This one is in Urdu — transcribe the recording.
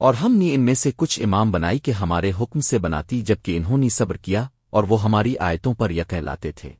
اور ہم نے ان میں سے کچھ امام بنائی کہ ہمارے حکم سے بناتی جبکہ انہوں نے صبر کیا اور وہ ہماری آیتوں پر یقہ لاتے تھے۔